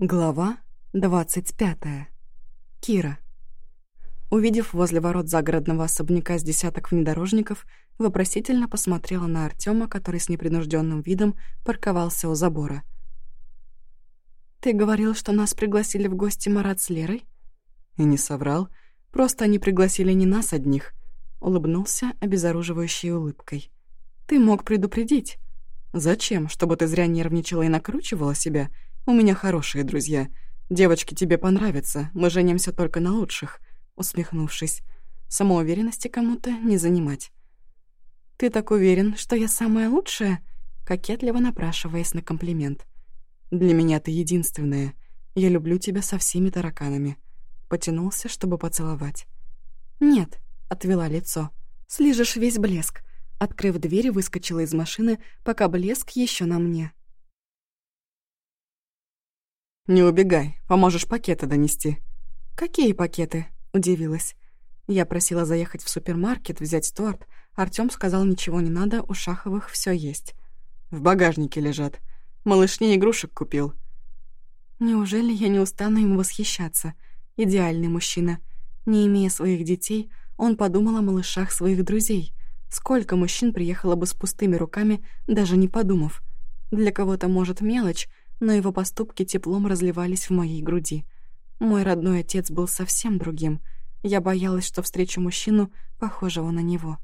Глава 25. Кира. Увидев возле ворот загородного особняка с десяток внедорожников, вопросительно посмотрела на Артема, который с непринужденным видом парковался у забора. «Ты говорил, что нас пригласили в гости Марат с Лерой?» И не соврал. Просто они пригласили не нас одних. Улыбнулся обезоруживающей улыбкой. «Ты мог предупредить. Зачем? Чтобы ты зря нервничала и накручивала себя?» У меня хорошие друзья. Девочки тебе понравятся. Мы женимся только на лучших», — усмехнувшись. «Самоуверенности кому-то не занимать». «Ты так уверен, что я самая лучшая?» кокетливо напрашиваясь на комплимент. «Для меня ты единственная. Я люблю тебя со всеми тараканами». Потянулся, чтобы поцеловать. «Нет», — отвела лицо. «Слижешь весь блеск». Открыв дверь, выскочила из машины, пока блеск еще на мне. «Не убегай, поможешь пакеты донести». «Какие пакеты?» — удивилась. Я просила заехать в супермаркет, взять торт. Артём сказал, ничего не надо, у Шаховых всё есть. «В багажнике лежат. Малышне игрушек купил». Неужели я не устану ему восхищаться? Идеальный мужчина. Не имея своих детей, он подумал о малышах своих друзей. Сколько мужчин приехало бы с пустыми руками, даже не подумав. Для кого-то, может, мелочь, но его поступки теплом разливались в моей груди. Мой родной отец был совсем другим. Я боялась, что встречу мужчину, похожего на него.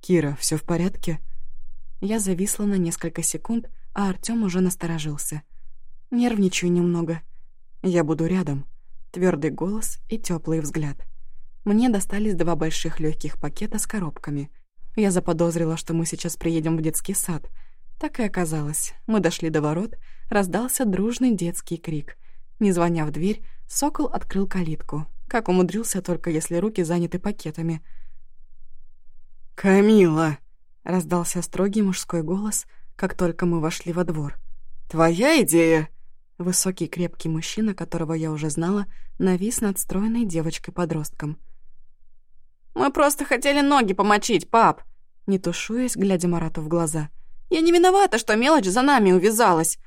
«Кира, все в порядке?» Я зависла на несколько секунд, а Артём уже насторожился. Нервничаю немного. Я буду рядом. Твердый голос и теплый взгляд. Мне достались два больших легких пакета с коробками. Я заподозрила, что мы сейчас приедем в детский сад — так и оказалось. Мы дошли до ворот, раздался дружный детский крик. Не звоня в дверь, сокол открыл калитку. Как умудрился, только если руки заняты пакетами. «Камила!» — раздался строгий мужской голос, как только мы вошли во двор. «Твоя идея?» Высокий крепкий мужчина, которого я уже знала, навис над стройной девочкой-подростком. «Мы просто хотели ноги помочить, пап!» Не тушуясь, глядя Марату в глаза — я не виновата, что мелочь за нами увязалась!»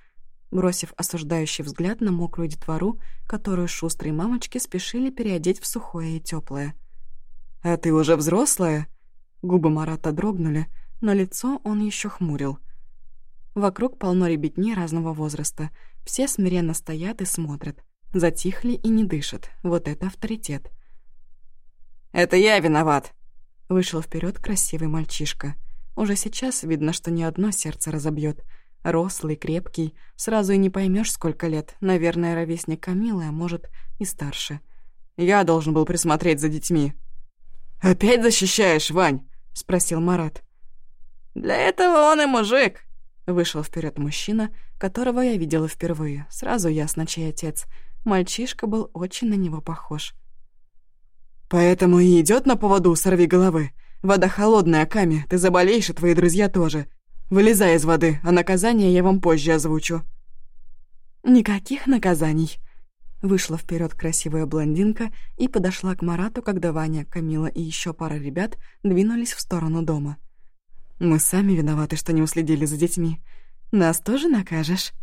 Бросив осуждающий взгляд на мокрую детвору, которую шустрые мамочки спешили переодеть в сухое и теплое. «А ты уже взрослая?» Губы Марата дрогнули, но лицо он еще хмурил. Вокруг полно ребятни разного возраста. Все смиренно стоят и смотрят. Затихли и не дышат. Вот это авторитет. «Это я виноват!» Вышел вперед красивый мальчишка. Уже сейчас видно, что ни одно сердце разобьет. Рослый, крепкий, сразу и не поймешь, сколько лет. Наверное, ровесник Камилы, а может, и старше. Я должен был присмотреть за детьми. «Опять защищаешь, Вань?» — спросил Марат. «Для этого он и мужик», — вышел вперед мужчина, которого я видела впервые. Сразу ясно, чей отец. Мальчишка был очень на него похож. «Поэтому и идет на поводу сорви головы. Вода холодная, Ками, ты заболеешь, и твои друзья тоже. Вылезай из воды, а наказание я вам позже озвучу». «Никаких наказаний». Вышла вперед красивая блондинка и подошла к Марату, когда Ваня, Камила и еще пара ребят двинулись в сторону дома. «Мы сами виноваты, что не уследили за детьми. Нас тоже накажешь?»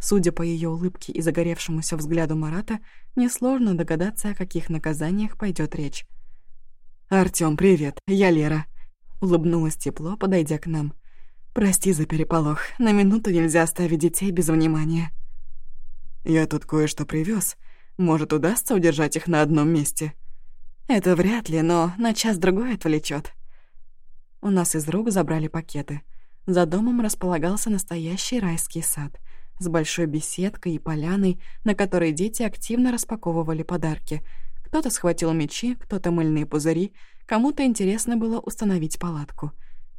Судя по ее улыбке и загоревшемуся взгляду Марата, несложно догадаться, о каких наказаниях пойдет речь. «Артём, привет, я Лера», — улыбнулась тепло, подойдя к нам. «Прости за переполох, на минуту нельзя оставить детей без внимания». «Я тут кое-что привез. Может, удастся удержать их на одном месте?» «Это вряд ли, но на час-другой отвлечет. У нас из рук забрали пакеты. За домом располагался настоящий райский сад с большой беседкой и поляной, на которой дети активно распаковывали подарки — кто-то схватил мечи, кто-то мыльные пузыри, кому-то интересно было установить палатку.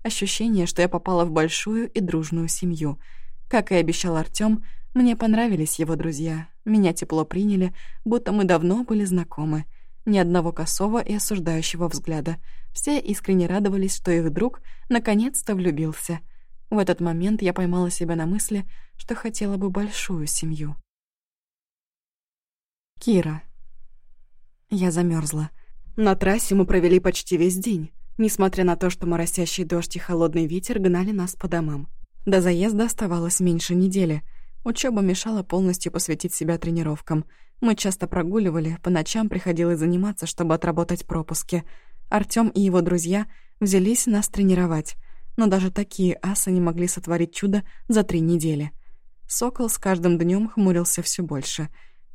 Ощущение, что я попала в большую и дружную семью. Как и обещал Артём, мне понравились его друзья. Меня тепло приняли, будто мы давно были знакомы. Ни одного косого и осуждающего взгляда. Все искренне радовались, что их друг наконец-то влюбился. В этот момент я поймала себя на мысли, что хотела бы большую семью. Кира. Я замерзла. На трассе мы провели почти весь день, несмотря на то, что моросящий дождь и холодный ветер гнали нас по домам. До заезда оставалось меньше недели. Учеба мешала полностью посвятить себя тренировкам. Мы часто прогуливали, по ночам приходилось заниматься, чтобы отработать пропуски. Артём и его друзья взялись нас тренировать, но даже такие асы не могли сотворить чудо за три недели. Сокол с каждым днем хмурился все больше.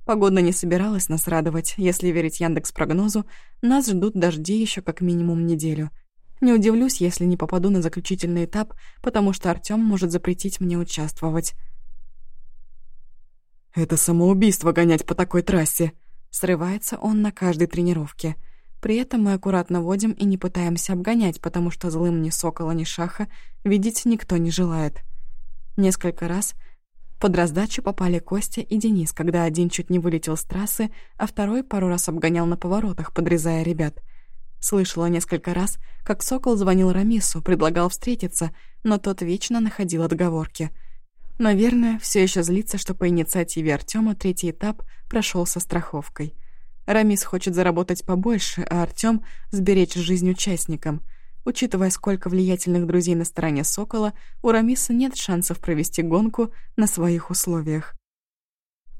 Погода не собиралась нас радовать, если верить Яндекс прогнозу, нас ждут дожди еще как минимум неделю. Не удивлюсь, если не попаду на заключительный этап, потому что Артём может запретить мне участвовать. «Это самоубийство гонять по такой трассе!» Срывается он на каждой тренировке. При этом мы аккуратно водим и не пытаемся обгонять, потому что злым ни сокола, ни шаха видеть никто не желает. Несколько раз под раздачу попали Костя и Денис, когда один чуть не вылетел с трассы, а второй пару раз обгонял на поворотах, подрезая ребят. Слышала несколько раз, как Сокол звонил Рамису, предлагал встретиться, но тот вечно находил отговорки — Наверное, все еще злится, что по инициативе Артема третий этап прошел со страховкой. Рамис хочет заработать побольше, а Артем сберечь жизнь участникам. Учитывая, сколько влиятельных друзей на стороне Сокола, у Рамиса нет шансов провести гонку на своих условиях.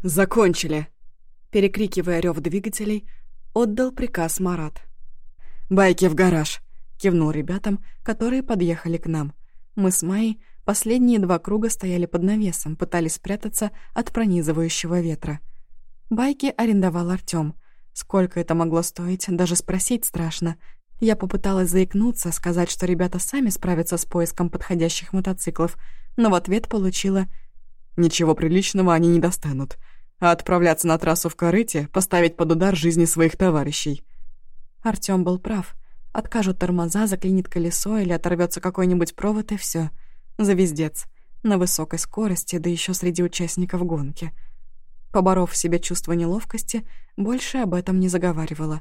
«Закончили!» Перекрикивая рев двигателей, отдал приказ Марат. «Байки в гараж!» — кивнул ребятам, которые подъехали к нам. Мы с Майей Последние два круга стояли под навесом, пытались спрятаться от пронизывающего ветра. Байки арендовал Артём. Сколько это могло стоить, даже спросить страшно. Я попыталась заикнуться, сказать, что ребята сами справятся с поиском подходящих мотоциклов, но в ответ получила «Ничего приличного они не достанут, а отправляться на трассу в корыте, поставить под удар жизни своих товарищей». Артём был прав. Откажут тормоза, заклинит колесо или оторвется какой-нибудь провод, и все. Завездец. На высокой скорости, да еще среди участников гонки. Поборов в себе чувство неловкости, больше об этом не заговаривала.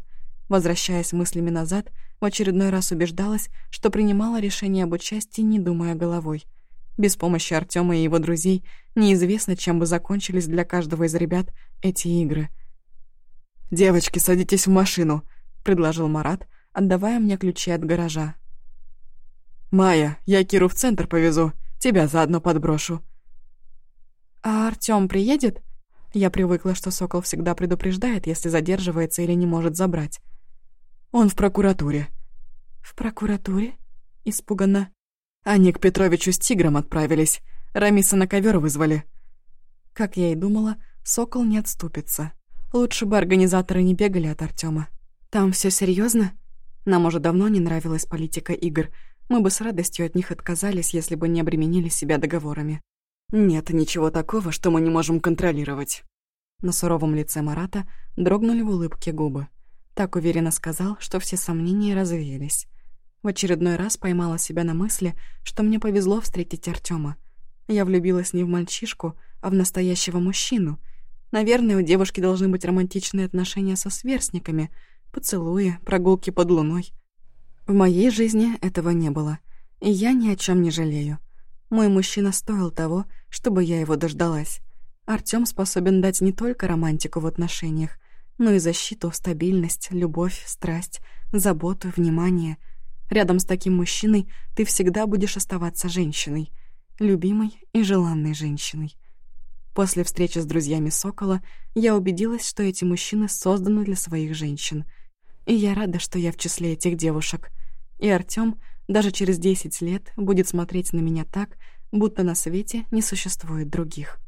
Возвращаясь мыслями назад, в очередной раз убеждалась, что принимала решение об участии, не думая головой. Без помощи Артема и его друзей неизвестно, чем бы закончились для каждого из ребят эти игры. «Девочки, садитесь в машину», — предложил Марат, отдавая мне ключи от гаража. «Майя, я Киру в центр повезу, тебя заодно подброшу». «А Артём приедет?» Я привыкла, что Сокол всегда предупреждает, если задерживается или не может забрать. «Он в прокуратуре». «В прокуратуре?» Испуганно. Они к Петровичу с тигром отправились. Рамиса на ковер вызвали. Как я и думала, Сокол не отступится. Лучше бы организаторы не бегали от Артёма. Там все серьезно? Нам уже давно не нравилась политика игр — мы бы с радостью от них отказались, если бы не обременили себя договорами. Нет ничего такого, что мы не можем контролировать. На суровом лице Марата дрогнули в улыбке губы. Так уверенно сказал, что все сомнения развеялись. В очередной раз поймала себя на мысли, что мне повезло встретить Артема. Я влюбилась не в мальчишку, а в настоящего мужчину. Наверное, у девушки должны быть романтичные отношения со сверстниками, поцелуи, прогулки под луной — в моей жизни этого не было, и я ни о чем не жалею. Мой мужчина стоил того, чтобы я его дождалась. Артём способен дать не только романтику в отношениях, но и защиту, стабильность, любовь, страсть, заботу, внимание. Рядом с таким мужчиной ты всегда будешь оставаться женщиной, любимой и желанной женщиной. После встречи с друзьями Сокола я убедилась, что эти мужчины созданы для своих женщин — и я рада, что я в числе этих девушек. И Артём даже через десять лет будет смотреть на меня так, будто на свете не существует других.